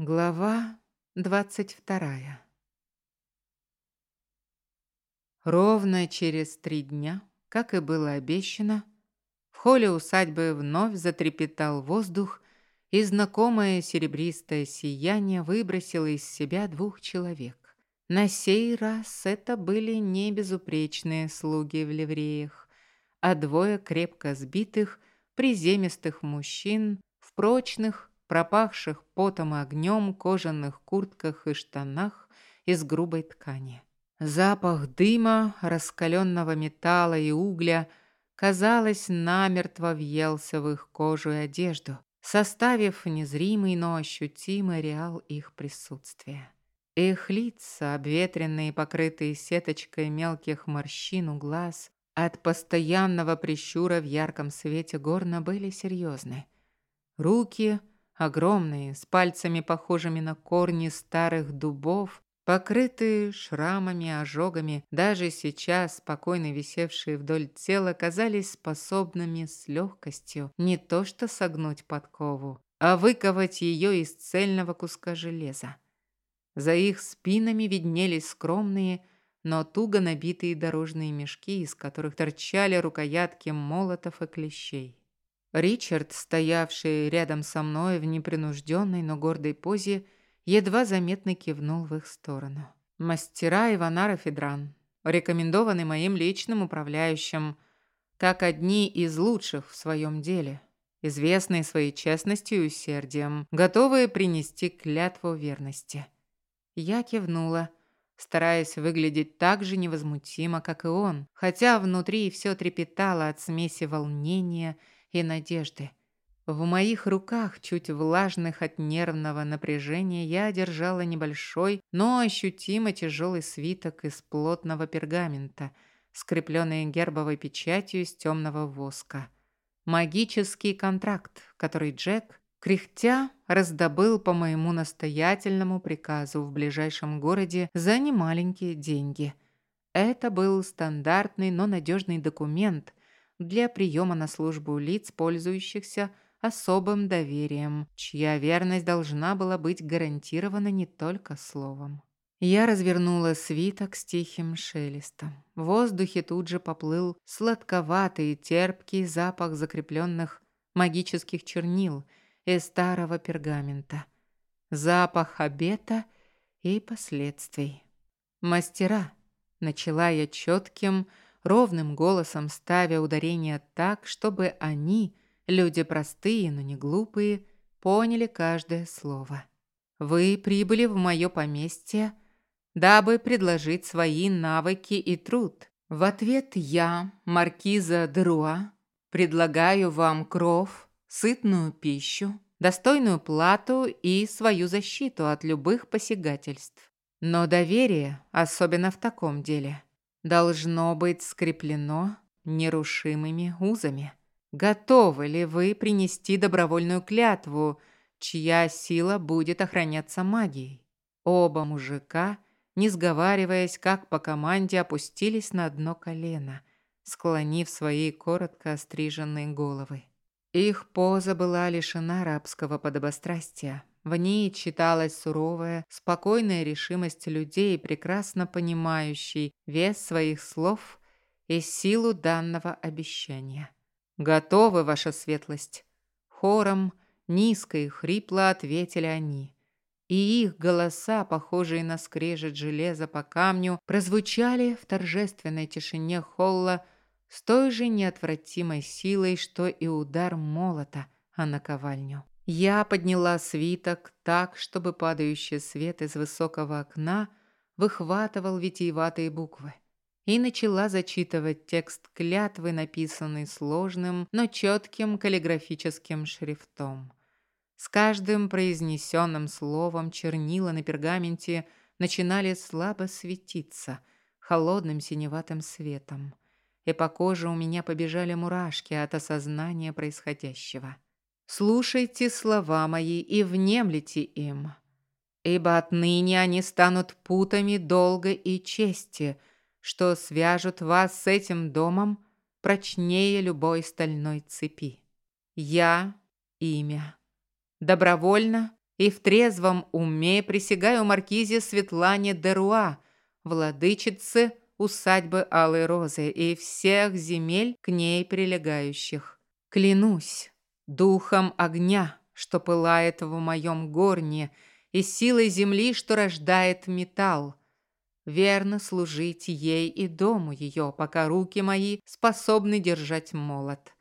Глава двадцать вторая Ровно через три дня, как и было обещано, в холле усадьбы вновь затрепетал воздух, и знакомое серебристое сияние выбросило из себя двух человек. На сей раз это были не безупречные слуги в ливреях, а двое крепко сбитых, приземистых мужчин в прочных, пропахших потом и огнем кожаных куртках и штанах из грубой ткани. Запах дыма, раскаленного металла и угля, казалось, намертво въелся в их кожу и одежду, составив незримый, но ощутимый реал их присутствия. Их лица, обветренные, покрытые сеточкой мелких морщин у глаз, от постоянного прищура в ярком свете горна были серьезны. Руки — огромные, с пальцами, похожими на корни старых дубов, покрытые шрамами, ожогами, даже сейчас спокойно висевшие вдоль тела, казались способными с легкостью не то что согнуть подкову, а выковать ее из цельного куска железа. За их спинами виднелись скромные, но туго набитые дорожные мешки, из которых торчали рукоятки молотов и клещей. Ричард, стоявший рядом со мной в непринужденной, но гордой позе, едва заметно кивнул в их сторону. Мастера Иванара Федран, рекомендованы моим личным управляющим, как одни из лучших в своем деле, известные своей честностью и усердием, готовые принести клятву верности. Я кивнула, стараясь выглядеть так же невозмутимо, как и он, хотя внутри все трепетало от смеси волнения и надежды. В моих руках, чуть влажных от нервного напряжения, я держала небольшой, но ощутимо тяжелый свиток из плотного пергамента, скрепленный гербовой печатью из темного воска. Магический контракт, который Джек, кряхтя, раздобыл по моему настоятельному приказу в ближайшем городе за немаленькие деньги. Это был стандартный, но надежный документ, для приема на службу лиц, пользующихся особым доверием, чья верность должна была быть гарантирована не только словом. Я развернула свиток с тихим шелестом. В воздухе тут же поплыл сладковатый терпкий запах закрепленных магических чернил и старого пергамента. Запах обета и последствий. «Мастера», — начала я четким, ровным голосом ставя ударение так, чтобы они, люди простые, но не глупые, поняли каждое слово. «Вы прибыли в мое поместье, дабы предложить свои навыки и труд. В ответ я, маркиза Друа, предлагаю вам кров, сытную пищу, достойную плату и свою защиту от любых посягательств. Но доверие, особенно в таком деле – должно быть скреплено нерушимыми узами. Готовы ли вы принести добровольную клятву, чья сила будет охраняться магией? Оба мужика, не сговариваясь, как по команде, опустились на одно колено, склонив свои коротко остриженные головы. Их поза была лишена рабского подобострастия. В ней читалась суровая, спокойная решимость людей, прекрасно понимающей вес своих слов и силу данного обещания. «Готовы, ваша светлость!» Хором, низко и хрипло ответили они. И их голоса, похожие на скрежет железа по камню, прозвучали в торжественной тишине холла с той же неотвратимой силой, что и удар молота о наковальню. Я подняла свиток так, чтобы падающий свет из высокого окна выхватывал витиеватые буквы. И начала зачитывать текст клятвы, написанный сложным, но четким каллиграфическим шрифтом. С каждым произнесенным словом чернила на пергаменте начинали слабо светиться холодным синеватым светом. И по коже у меня побежали мурашки от осознания происходящего. Слушайте слова мои и внемлите им, ибо отныне они станут путами долга и чести, что свяжут вас с этим домом прочнее любой стальной цепи. Я – имя. Добровольно и в трезвом уме присягаю маркизе Светлане Деруа, владычице усадьбы Алой Розы и всех земель к ней прилегающих. Клянусь духом огня, что пылает в моем горне, и силой земли, что рождает металл, верно служить ей и дому ее, пока руки мои способны держать молот.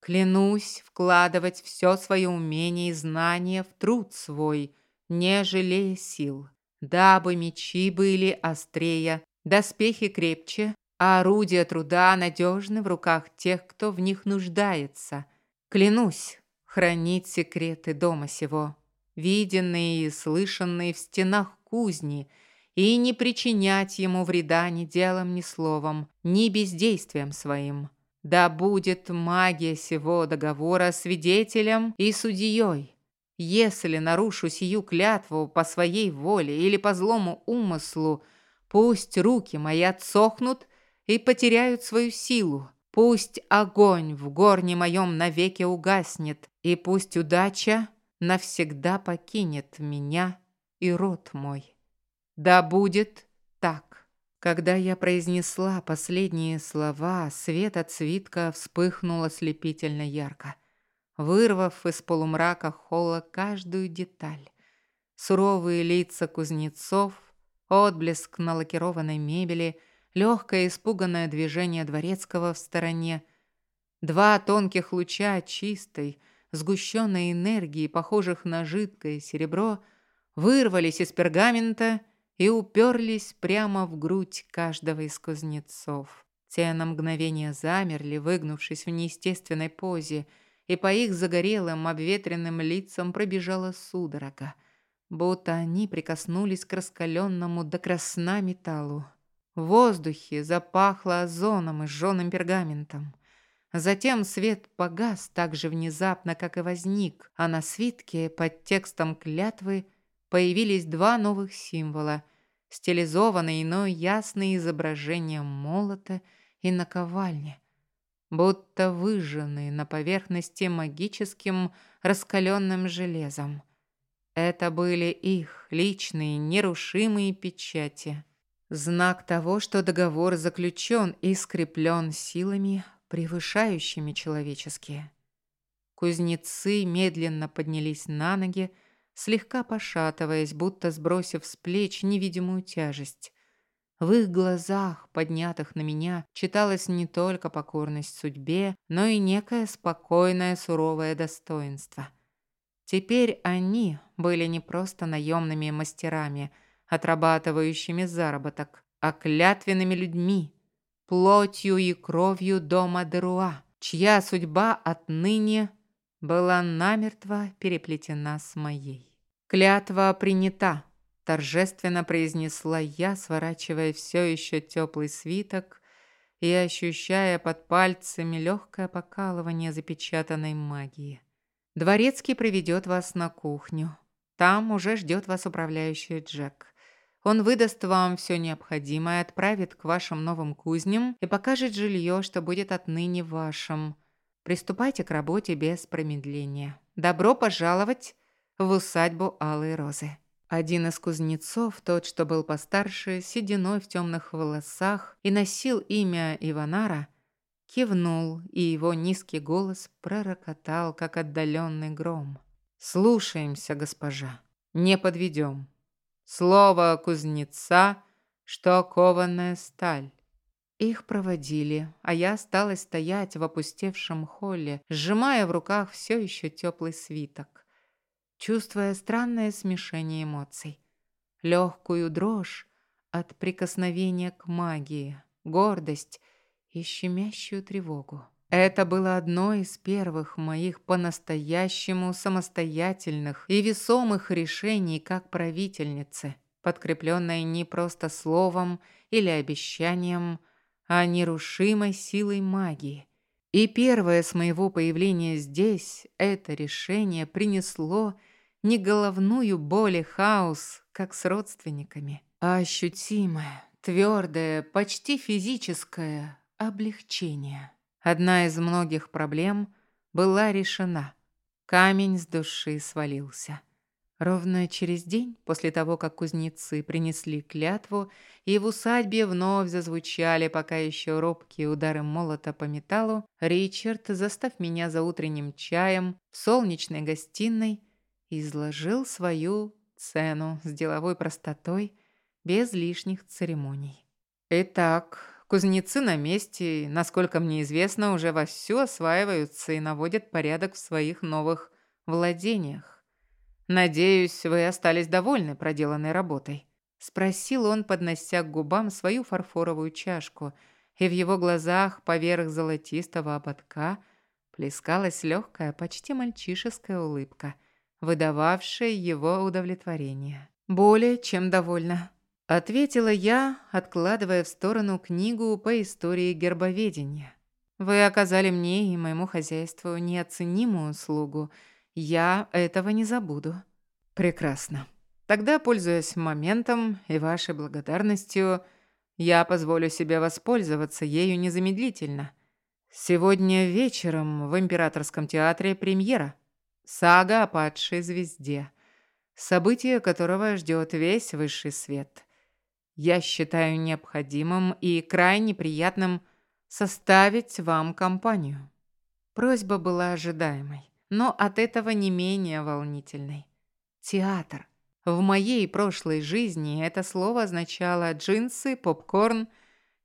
Клянусь вкладывать все свое умение и знание в труд свой, не жалея сил, дабы мечи были острее, доспехи крепче, а орудия труда надежны в руках тех, кто в них нуждается. Клянусь хранить секреты дома сего, виденные и слышанные в стенах кузни, и не причинять ему вреда ни делом, ни словом, ни бездействием своим. Да будет магия сего договора свидетелем и судьей. Если нарушу сию клятву по своей воле или по злому умыслу, пусть руки мои отсохнут и потеряют свою силу. Пусть огонь в горне моем навеки угаснет, и пусть удача навсегда покинет меня и род мой. Да будет так. Когда я произнесла последние слова, свет от свитка вспыхнул ослепительно ярко, вырвав из полумрака холла каждую деталь. Суровые лица кузнецов, отблеск на лакированной мебели, легкое испуганное движение дворецкого в стороне, два тонких луча чистой, сгущенной энергии, похожих на жидкое серебро, вырвались из пергамента и уперлись прямо в грудь каждого из кузнецов. Те на мгновение замерли, выгнувшись в неестественной позе, и по их загорелым, обветренным лицам пробежала судорога, будто они прикоснулись к раскаленному до красна металлу. В воздухе запахло озоном и жженым пергаментом. Затем свет погас так же внезапно, как и возник, а на свитке под текстом клятвы появились два новых символа, стилизованные, но ясные изображения молота и наковальни, будто выжженные на поверхности магическим раскаленным железом. Это были их личные нерушимые печати. Знак того, что договор заключен и скреплен силами, превышающими человеческие. Кузнецы медленно поднялись на ноги, слегка пошатываясь, будто сбросив с плеч невидимую тяжесть. В их глазах, поднятых на меня, читалась не только покорность судьбе, но и некое спокойное суровое достоинство. Теперь они были не просто наемными мастерами, отрабатывающими заработок, а клятвенными людьми, плотью и кровью дома Деруа, чья судьба отныне была намертво переплетена с моей. «Клятва принята», – торжественно произнесла я, сворачивая все еще теплый свиток и ощущая под пальцами легкое покалывание запечатанной магии. «Дворецкий приведет вас на кухню. Там уже ждет вас управляющий Джек. Он выдаст вам все необходимое, отправит к вашим новым кузням и покажет жилье, что будет отныне вашим. Приступайте к работе без промедления. Добро пожаловать в усадьбу Алой Розы. Один из кузнецов, тот, что был постарше, сединой в темных волосах и носил имя Иванара, кивнул, и его низкий голос пророкотал, как отдаленный гром. «Слушаемся, госпожа, не подведем. Слово кузнеца, что кованая сталь». Их проводили, а я осталась стоять в опустевшем холле, сжимая в руках все еще теплый свиток чувствуя странное смешение эмоций. Легкую дрожь от прикосновения к магии, гордость и щемящую тревогу. Это было одно из первых моих по-настоящему самостоятельных и весомых решений как правительницы, подкрепленное не просто словом или обещанием, а нерушимой силой магии. И первое с моего появления здесь это решение принесло не головную боль и хаос, как с родственниками, а ощутимое, твердое, почти физическое облегчение. Одна из многих проблем была решена. Камень с души свалился. Ровно через день после того, как кузнецы принесли клятву, и в усадьбе вновь зазвучали пока еще робкие удары молота по металлу, Ричард, застав меня за утренним чаем в солнечной гостиной, изложил свою цену с деловой простотой, без лишних церемоний. Итак, кузнецы на месте, насколько мне известно, уже вовсю осваиваются и наводят порядок в своих новых владениях. «Надеюсь, вы остались довольны проделанной работой?» Спросил он, поднося к губам свою фарфоровую чашку, и в его глазах поверх золотистого ободка плескалась легкая, почти мальчишеская улыбка, выдававшая его удовлетворение. «Более чем довольна», — ответила я, откладывая в сторону книгу по истории гербоведения. «Вы оказали мне и моему хозяйству неоценимую услугу — я этого не забуду. Прекрасно. Тогда, пользуясь моментом и вашей благодарностью, я позволю себе воспользоваться ею незамедлительно. Сегодня вечером в Императорском театре премьера. Сага о падшей звезде. Событие которого ждет весь высший свет. Я считаю необходимым и крайне приятным составить вам компанию. Просьба была ожидаемой но от этого не менее волнительной. Театр. В моей прошлой жизни это слово означало джинсы, попкорн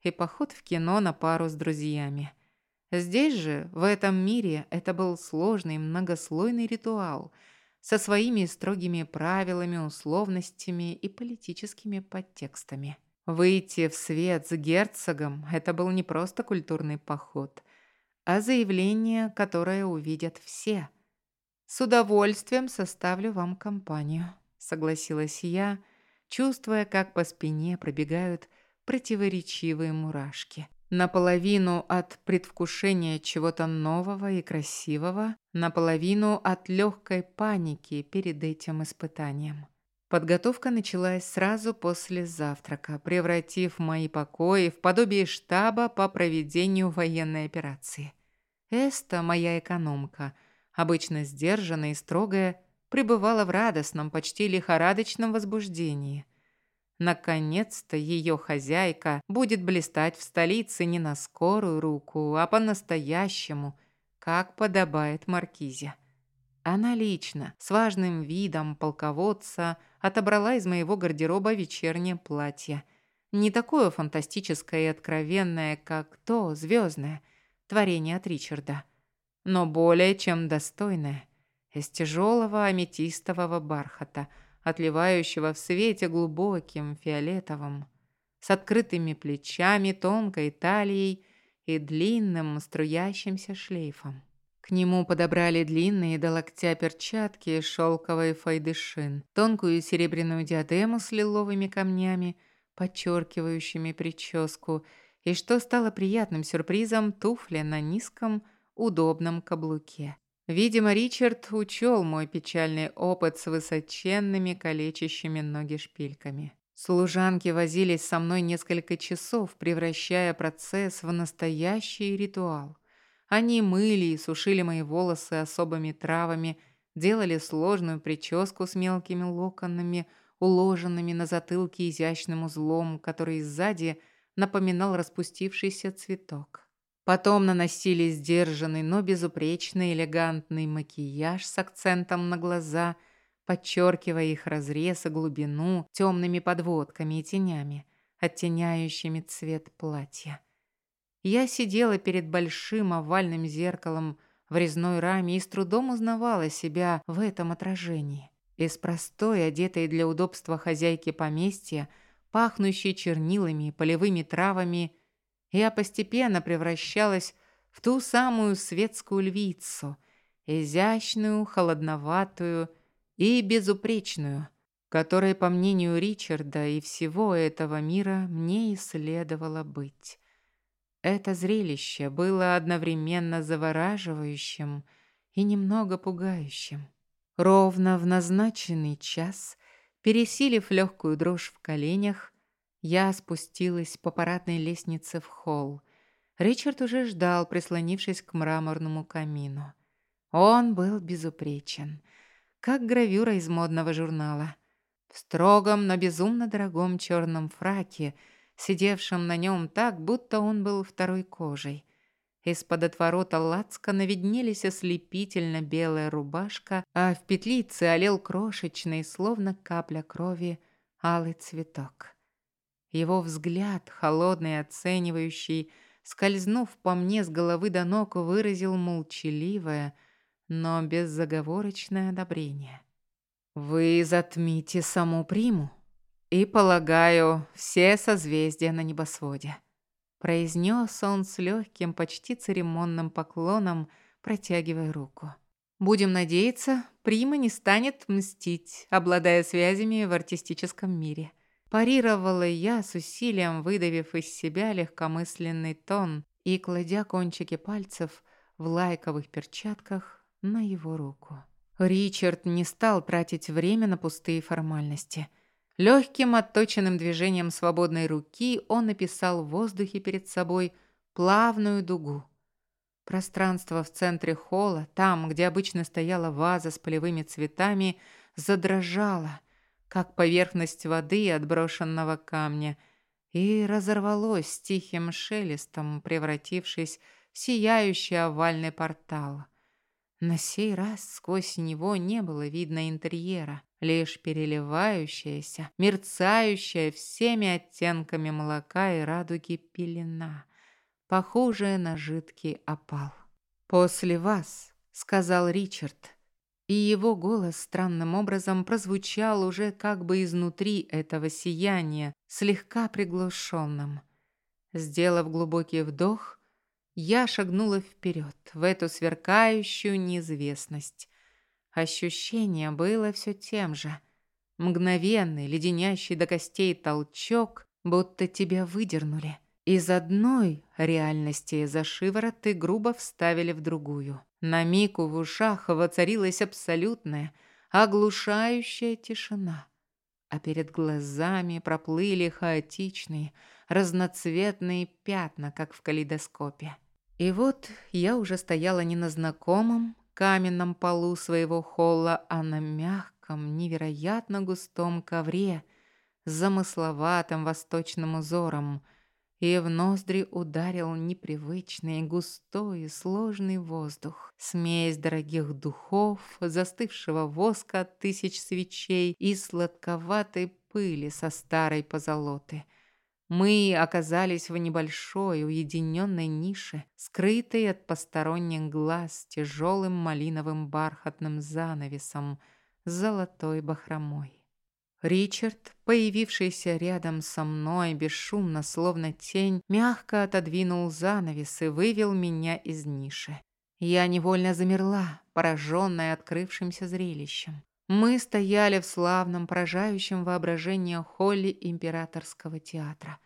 и поход в кино на пару с друзьями. Здесь же, в этом мире, это был сложный многослойный ритуал со своими строгими правилами, условностями и политическими подтекстами. Выйти в свет с герцогом – это был не просто культурный поход, а заявление, которое увидят все – «С удовольствием составлю вам компанию», — согласилась я, чувствуя, как по спине пробегают противоречивые мурашки. Наполовину от предвкушения чего-то нового и красивого, наполовину от легкой паники перед этим испытанием. Подготовка началась сразу после завтрака, превратив мои покои в подобие штаба по проведению военной операции. Эста, моя экономка, обычно сдержанная и строгая, пребывала в радостном, почти лихорадочном возбуждении. Наконец-то ее хозяйка будет блистать в столице не на скорую руку, а по-настоящему, как подобает маркизе. Она лично, с важным видом полководца, отобрала из моего гардероба вечернее платье. Не такое фантастическое и откровенное, как то звездное, творение от Ричарда – но более чем достойная, из тяжелого аметистового бархата, отливающего в свете глубоким фиолетовым, с открытыми плечами, тонкой талией и длинным струящимся шлейфом. К нему подобрали длинные до локтя перчатки из шелковой файдышин, тонкую серебряную диадему с лиловыми камнями, подчеркивающими прическу, и, что стало приятным сюрпризом, туфли на низком, удобном каблуке. Видимо, Ричард учел мой печальный опыт с высоченными калечащими ноги шпильками. Служанки возились со мной несколько часов, превращая процесс в настоящий ритуал. Они мыли и сушили мои волосы особыми травами, делали сложную прическу с мелкими локонами, уложенными на затылке изящным узлом, который сзади напоминал распустившийся цветок. Потом наносили сдержанный, но безупречный элегантный макияж с акцентом на глаза, подчеркивая их разрез и глубину темными подводками и тенями, оттеняющими цвет платья. Я сидела перед большим овальным зеркалом в резной раме и с трудом узнавала себя в этом отражении. Из простой, одетой для удобства хозяйки поместья, пахнущей чернилами и полевыми травами – я постепенно превращалась в ту самую светскую львицу, изящную, холодноватую и безупречную, которой, по мнению Ричарда и всего этого мира, мне и следовало быть. Это зрелище было одновременно завораживающим и немного пугающим. Ровно в назначенный час, пересилив легкую дрожь в коленях, я спустилась по парадной лестнице в холл. Ричард уже ждал, прислонившись к мраморному камину. Он был безупречен. как гравюра из модного журнала. В строгом, но безумно дорогом черном фраке, сидевшем на нем так, будто он был второй кожей. Из-под отворота лацкана виднелись ослепительно белая рубашка, а в петлице олел крошечный, словно капля крови, алый цветок. Его взгляд, холодный оценивающий, скользнув по мне с головы до ног, выразил молчаливое, но беззаговорочное одобрение. «Вы затмите саму приму и, полагаю, все созвездия на небосводе», произнес он с легким, почти церемонным поклоном, протягивая руку. «Будем надеяться, прима не станет мстить, обладая связями в артистическом мире». Парировала я с усилием, выдавив из себя легкомысленный тон и кладя кончики пальцев в лайковых перчатках на его руку. Ричард не стал тратить время на пустые формальности. Легким отточенным движением свободной руки он написал в воздухе перед собой плавную дугу. Пространство в центре холла, там, где обычно стояла ваза с полевыми цветами, задрожало, как поверхность воды отброшенного камня, и разорвалось с тихим шелестом, превратившись в сияющий овальный портал. На сей раз сквозь него не было видно интерьера, лишь переливающаяся, мерцающая всеми оттенками молока и радуги пелена, похожая на жидкий опал. «После вас», — сказал Ричард, и его голос странным образом прозвучал уже как бы изнутри этого сияния, слегка приглушенным. Сделав глубокий вдох, я шагнула вперед, в эту сверкающую неизвестность. Ощущение было все тем же. Мгновенный, леденящий до костей толчок, будто тебя выдернули. Из одной реальности за шиворот и грубо вставили в другую. На миг в ушах воцарилась абсолютная, оглушающая тишина, а перед глазами проплыли хаотичные, разноцветные пятна, как в калейдоскопе. И вот я уже стояла не на знакомом каменном полу своего холла, а на мягком, невероятно густом ковре с замысловатым восточным узором – и в ноздри ударил непривычный, густой и сложный воздух. Смесь дорогих духов, застывшего воска от тысяч свечей и сладковатой пыли со старой позолоты. Мы оказались в небольшой уединенной нише, скрытой от посторонних глаз тяжелым малиновым бархатным занавесом с золотой бахромой. Ричард, появившийся рядом со мной, бесшумно, словно тень, мягко отодвинул занавес и вывел меня из ниши. Я невольно замерла, пораженная открывшимся зрелищем. Мы стояли в славном, поражающем воображение холле императорского театра.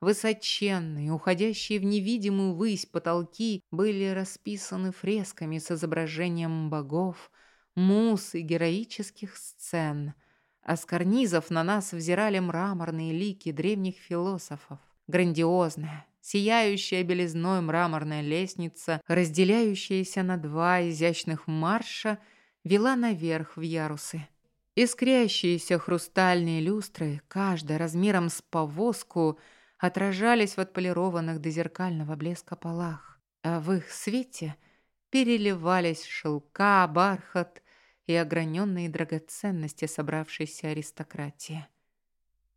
Высоченные, уходящие в невидимую высь потолки были расписаны фресками с изображением богов, мус и героических сцен – а с карнизов на нас взирали мраморные лики древних философов. Грандиозная, сияющая белизной мраморная лестница, разделяющаяся на два изящных марша, вела наверх в ярусы. Искрящиеся хрустальные люстры, каждая размером с повозку, отражались в отполированных до зеркального блеска полах, а в их свете переливались шелка, бархат и ограненные драгоценности собравшейся аристократии.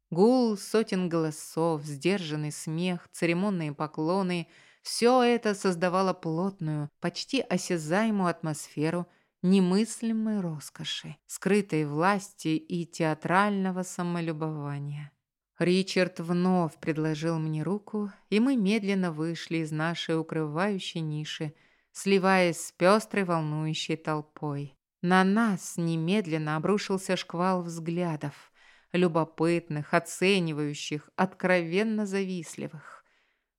Гул сотен голосов, сдержанный смех, церемонные поклоны – все это создавало плотную, почти осязаемую атмосферу немыслимой роскоши, скрытой власти и театрального самолюбования. Ричард вновь предложил мне руку, и мы медленно вышли из нашей укрывающей ниши, сливаясь с пестрой волнующей толпой. На нас немедленно обрушился шквал взглядов, любопытных, оценивающих, откровенно завистливых.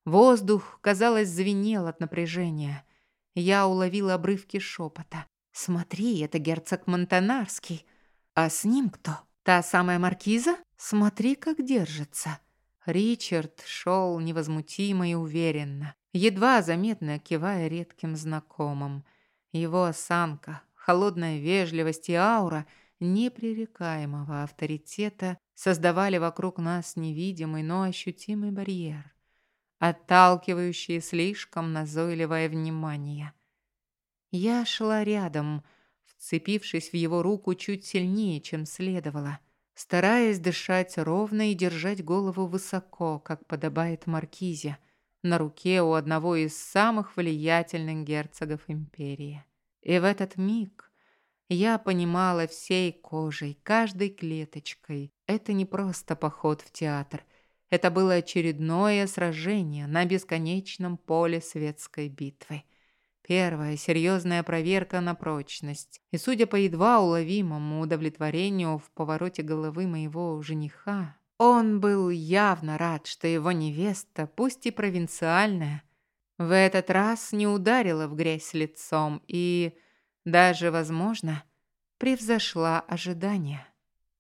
Воздух, казалось, звенел от напряжения. Я уловила обрывки шепота. «Смотри, это герцог Монтанарский. А с ним кто? Та самая маркиза? Смотри, как держится». Ричард шел невозмутимо и уверенно, едва заметно кивая редким знакомым. Его осанка, холодная вежливость и аура непререкаемого авторитета создавали вокруг нас невидимый, но ощутимый барьер, отталкивающий слишком назойливое внимание. Я шла рядом, вцепившись в его руку чуть сильнее, чем следовало, стараясь дышать ровно и держать голову высоко, как подобает маркизе, на руке у одного из самых влиятельных герцогов империи. И в этот миг я понимала всей кожей, каждой клеточкой. Это не просто поход в театр. Это было очередное сражение на бесконечном поле светской битвы. Первая серьезная проверка на прочность. И судя по едва уловимому удовлетворению в повороте головы моего жениха, он был явно рад, что его невеста, пусть и провинциальная, в этот раз не ударила в грязь лицом и, даже, возможно, превзошла ожидания.